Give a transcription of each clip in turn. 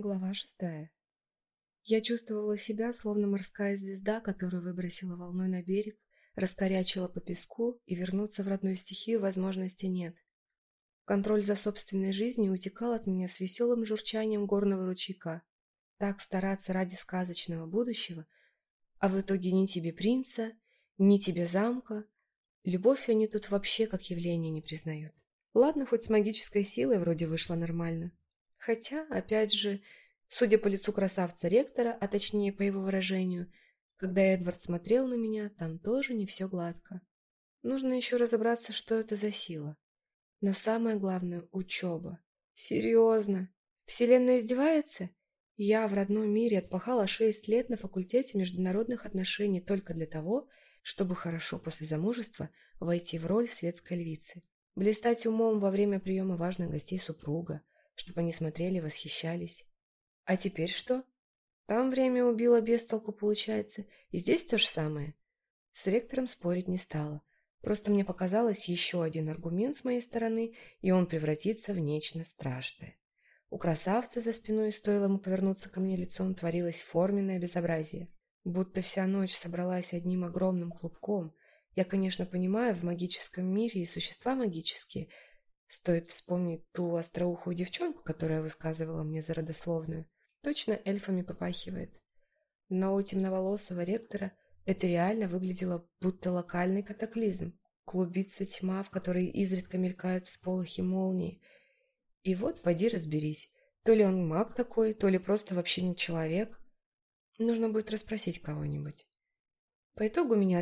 Глава шестая. Я чувствовала себя, словно морская звезда, которую выбросила волной на берег, раскорячила по песку, и вернуться в родную стихию возможности нет. Контроль за собственной жизнью утекал от меня с веселым журчанием горного ручейка. Так стараться ради сказочного будущего, а в итоге ни тебе принца, ни тебе замка. Любовь они тут вообще как явление не признают. Ладно, хоть с магической силой вроде вышло нормально. Хотя, опять же, судя по лицу красавца-ректора, а точнее по его выражению, когда Эдвард смотрел на меня, там тоже не все гладко. Нужно еще разобраться, что это за сила. Но самое главное – учеба. Серьезно? Вселенная издевается? Я в родном мире отпахала шесть лет на факультете международных отношений только для того, чтобы хорошо после замужества войти в роль светской львицы, блистать умом во время приема важных гостей супруга, чтобы они смотрели, восхищались. А теперь что? Там время убило без толку, получается, и здесь то же самое. С ректором спорить не стала. Просто мне показалось еще один аргумент с моей стороны, и он превратится в нечто страшное. У красавца за спиной, стоило ему повернуться ко мне лицом, творилось форменное безобразие. Будто вся ночь собралась одним огромным клубком. Я, конечно, понимаю, в магическом мире и существа магические – Стоит вспомнить ту остроухую девчонку, которая высказывала мне за родословную. Точно эльфами попахивает. Но у темноволосого ректора это реально выглядело будто локальный катаклизм. Клубится тьма, в которой изредка мелькают всполохи молнии. И вот поди разберись, то ли он маг такой, то ли просто вообще не человек. Нужно будет расспросить кого-нибудь. По итогу меня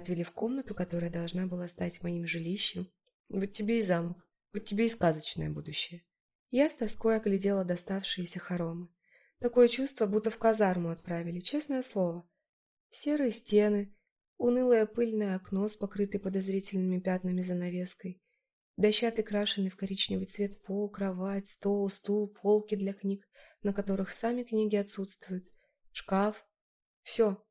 отвели в комнату, которая должна была стать моим жилищем. Вот тебе и замок. Вот тебе и сказочное будущее. Я с тоской оглядела доставшиеся хоромы. Такое чувство, будто в казарму отправили, честное слово. Серые стены, унылое пыльное окно с покрытой подозрительными пятнами занавеской, дощатый крашеный в коричневый цвет пол, кровать, стол, стул, полки для книг, на которых сами книги отсутствуют, шкаф. Все,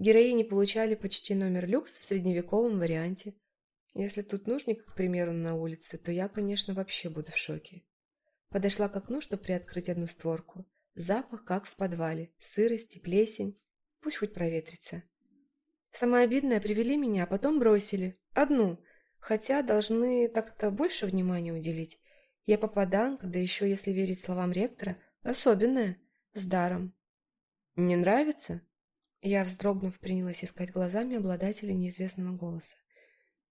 Героини получали почти номер люкс в средневековом варианте. Если тут нужник, к примеру, на улице, то я, конечно, вообще буду в шоке. Подошла к окну, чтобы приоткрыть одну створку. Запах, как в подвале. Сырость и плесень. Пусть хоть проветрится. Самое обидное, привели меня, а потом бросили. Одну. Хотя должны так-то больше внимания уделить. Я попаданка, да еще, если верить словам ректора, особенная, с даром. «Не нравится?» Я, вздрогнув, принялась искать глазами обладателя неизвестного голоса.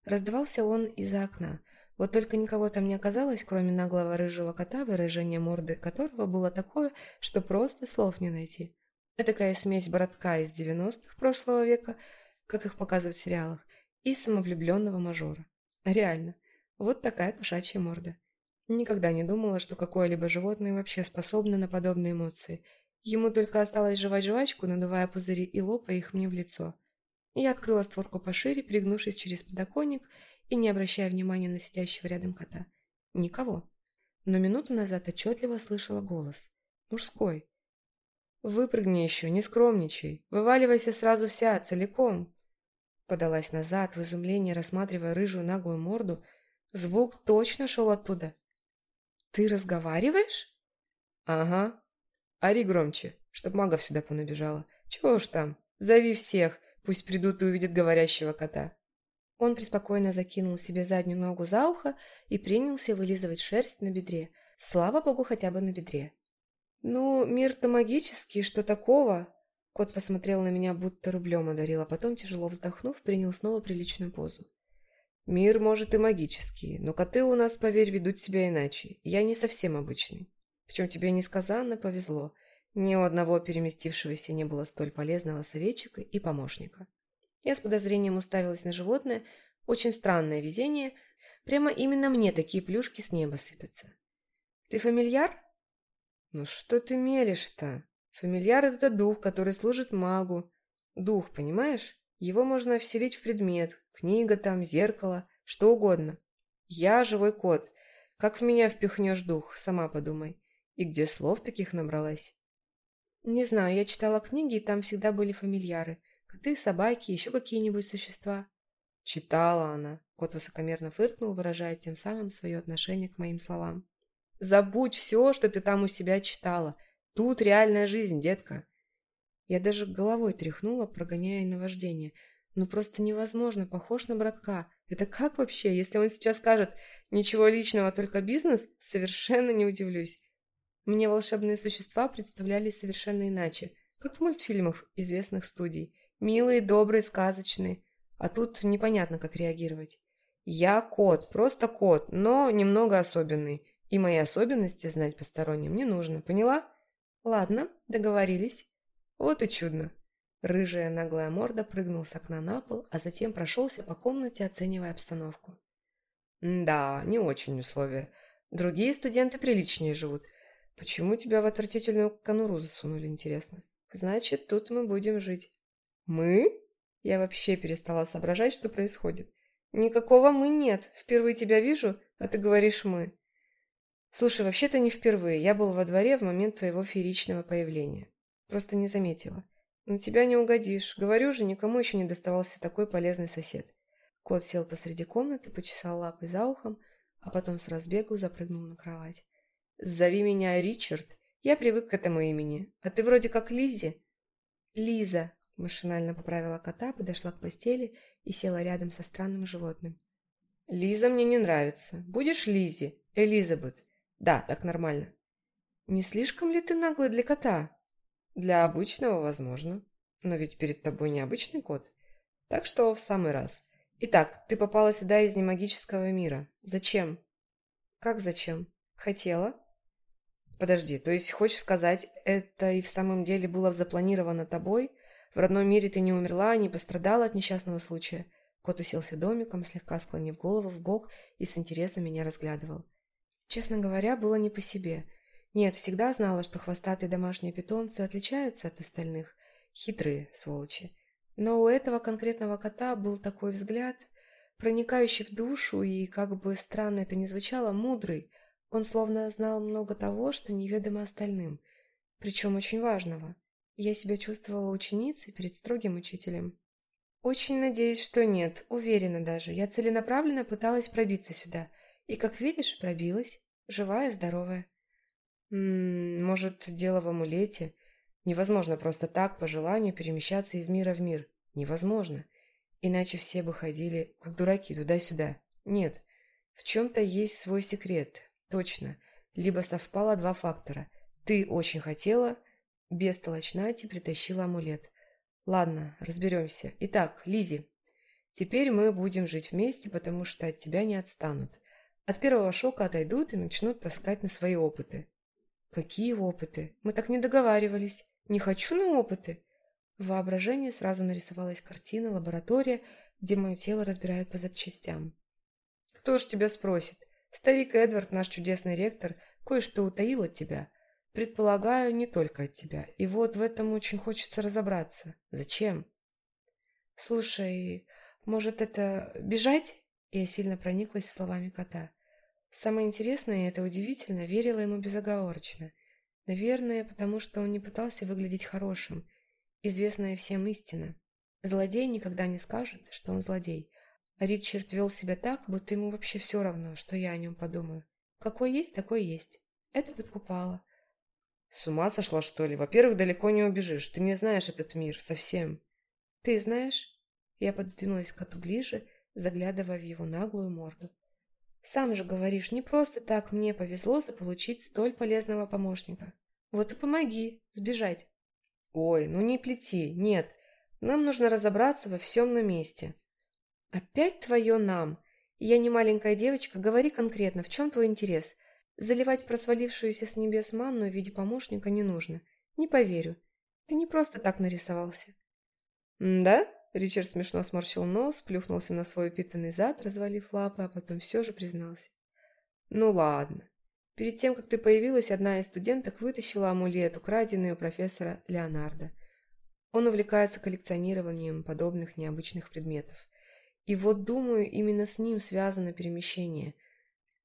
Раздавался он из-за окна. Вот только никого там не оказалось, кроме наглого рыжего кота, выражение морды которого было такое, что просто слов не найти. Это такая смесь братка из 90-х прошлого века, как их показывают в сериалах, и самовлюбленного мажора. Реально, вот такая кошачья морда. Никогда не думала, что какое-либо животное вообще способно на подобные эмоции – Ему только осталось жевать жвачку, надувая пузыри и лопая их мне в лицо. Я открыла створку пошире, пригнувшись через подоконник и не обращая внимания на сидящего рядом кота. Никого. Но минуту назад отчетливо слышала голос. Мужской. «Выпрыгни еще, не скромничай. Вываливайся сразу вся, целиком». Подалась назад, в изумлении рассматривая рыжую наглую морду. Звук точно шел оттуда. «Ты разговариваешь?» «Ага», Ори громче, чтоб магов сюда понабежало. Чего уж там, зови всех, пусть придут и увидят говорящего кота. Он преспокойно закинул себе заднюю ногу за ухо и принялся вылизывать шерсть на бедре. Слава богу, хотя бы на бедре. «Ну, мир-то магический, что такого?» Кот посмотрел на меня, будто рублем одарил, а потом, тяжело вздохнув, принял снова приличную позу. «Мир, может, и магический, но коты у нас, поверь, ведут себя иначе. В чем тебе несказанно повезло. Ни у одного переместившегося не было столь полезного советчика и помощника. Я с подозрением уставилась на животное. Очень странное везение. Прямо именно мне такие плюшки с неба сыпятся. Ты фамильяр? Ну что ты мелешь-то? Фамильяр – это дух, который служит магу. Дух, понимаешь? Его можно вселить в предмет. Книга там, зеркало, что угодно. Я живой кот. Как в меня впихнешь дух, сама подумай. И где слов таких набралась? Не знаю, я читала книги, и там всегда были фамильяры. Коты, собаки, еще какие-нибудь существа. Читала она. Кот высокомерно фыркнул, выражая тем самым свое отношение к моим словам. «Забудь все, что ты там у себя читала. Тут реальная жизнь, детка». Я даже головой тряхнула, прогоняя наваждение. Ну просто невозможно, похож на братка. Это как вообще? Если он сейчас скажет «ничего Мне волшебные существа представляли совершенно иначе, как в мультфильмах известных студий. Милые, добрые, сказочные. А тут непонятно, как реагировать. Я кот, просто кот, но немного особенный. И мои особенности знать посторонним не нужно, поняла? Ладно, договорились. Вот и чудно. Рыжая наглая морда прыгнул с окна на пол, а затем прошелся по комнате, оценивая обстановку. «Да, не очень условия. Другие студенты приличнее живут. Почему тебя в отвратительную конуру засунули, интересно? Значит, тут мы будем жить. Мы? Я вообще перестала соображать, что происходит. Никакого «мы» нет. Впервые тебя вижу, а ты говоришь «мы». Слушай, вообще-то не впервые. Я был во дворе в момент твоего фееричного появления. Просто не заметила. На тебя не угодишь. Говорю же, никому еще не доставался такой полезный сосед. Кот сел посреди комнаты, почесал лапы за ухом, а потом с разбегу запрыгнул на кровать. Зови меня Ричард. Я привык к этому имени. А ты вроде как Лизи. Лиза, машинально поправила кота, подошла к постели и села рядом со странным животным. Лиза мне не нравится. Будешь Лизи, Элизабет. Да, так нормально. Не слишком ли ты наглый для кота? Для обычного, возможно. Но ведь перед тобой необычный кот. Так что в самый раз. Итак, ты попала сюда из немагического мира. Зачем? Как зачем? Хотела? Подожди, то есть хочешь сказать, это и в самом деле было запланировано тобой? В родном мире ты не умерла, не пострадала от несчастного случая? Кот уселся домиком, слегка склонив голову в бок и с интересом меня разглядывал. Честно говоря, было не по себе. Нет, всегда знала, что хвостатые домашние питомцы отличаются от остальных. Хитрые, сволочи. Но у этого конкретного кота был такой взгляд, проникающий в душу и, как бы странно это ни звучало, мудрый – Он словно знал много того, что неведомо остальным. Причем очень важного. Я себя чувствовала ученицей перед строгим учителем. Очень надеюсь, что нет, уверена даже. Я целенаправленно пыталась пробиться сюда. И, как видишь, пробилась. Живая, здоровая. М может, дело в амулете? Невозможно просто так, по желанию, перемещаться из мира в мир. Невозможно. Иначе все бы ходили, как дураки, туда-сюда. Нет. В чем-то есть свой секрет. Точно. Либо совпало два фактора. Ты очень хотела, без толочнати притащила амулет. Ладно, разберемся. Итак, Лизи, теперь мы будем жить вместе, потому что от тебя не отстанут. От первого шока отойдут и начнут таскать на свои опыты. Какие опыты? Мы так не договаривались. Не хочу на опыты. В воображении сразу нарисовалась картина, лаборатория, где мое тело разбирают по запчастям. Кто ж тебя спросит? Старик Эдвард, наш чудесный ректор, кое-что утаил от тебя. Предполагаю, не только от тебя. И вот в этом очень хочется разобраться. Зачем? Слушай, может, это бежать? Я сильно прониклась словами кота. Самое интересное, и это удивительно, верила ему безоговорочно. Наверное, потому что он не пытался выглядеть хорошим. Известная всем истина. Злодей никогда не скажет, что он злодей. Ричард вел себя так, будто ему вообще все равно, что я о нем подумаю. Какой есть, такой есть. Это подкупало. С ума сошла, что ли? Во-первых, далеко не убежишь. Ты не знаешь этот мир совсем. Ты знаешь? Я подвинулась к коту ближе, заглядывая в его наглую морду. Сам же говоришь, не просто так мне повезло заполучить столь полезного помощника. Вот и помоги сбежать. Ой, ну не плети, нет. Нам нужно разобраться во всем на месте. «Опять твое нам!» Я не маленькая девочка, говори конкретно, в чем твой интерес? Заливать просвалившуюся с небес манну в виде помощника не нужно. Не поверю. Ты не просто так нарисовался. «Да?» – Ричард смешно сморщил нос, плюхнулся на свой упитанный зад, развалив лапы, а потом все же признался. «Ну ладно. Перед тем, как ты появилась, одна из студенток вытащила амулет, украденный у профессора Леонардо. Он увлекается коллекционированием подобных необычных предметов – и вот, думаю, именно с ним связано перемещение.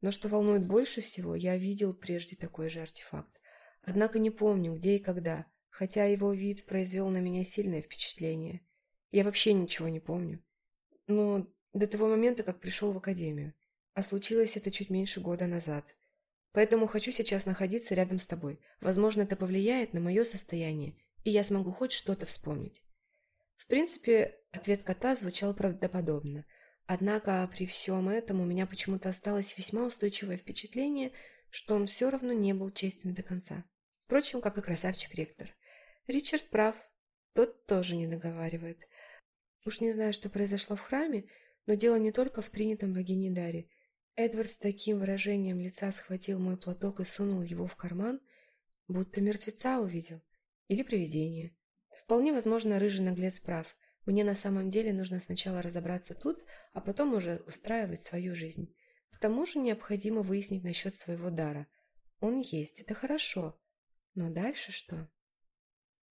Но что волнует больше всего, я видел прежде такой же артефакт. Однако не помню, где и когда, хотя его вид произвел на меня сильное впечатление. Я вообще ничего не помню. Но до того момента, как пришел в академию. А случилось это чуть меньше года назад. Поэтому хочу сейчас находиться рядом с тобой. Возможно, это повлияет на мое состояние, и я смогу хоть что-то вспомнить. В принципе, ответ кота звучал правдоподобно. Однако при всем этом у меня почему-то осталось весьма устойчивое впечатление, что он все равно не был честен до конца. Впрочем, как и красавчик ректор. Ричард прав, тот тоже не договаривает. Уж не знаю, что произошло в храме, но дело не только в принятом богине даре. Эдвард с таким выражением лица схватил мой платок и сунул его в карман, будто мертвеца увидел. Или привидение. Вполне возможно, рыжий наглец прав. Мне на самом деле нужно сначала разобраться тут, а потом уже устраивать свою жизнь. К тому же необходимо выяснить насчет своего дара. Он есть, это хорошо. Но дальше что?